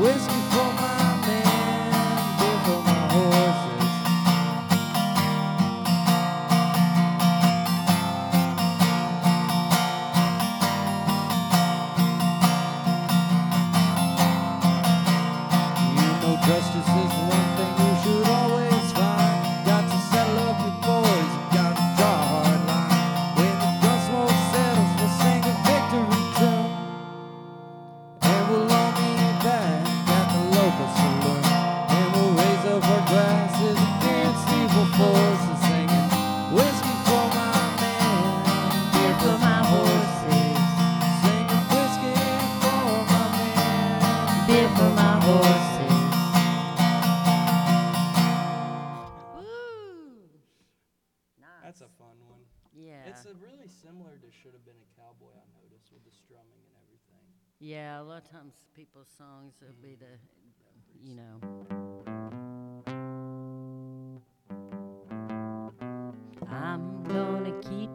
Whiskey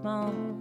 I'm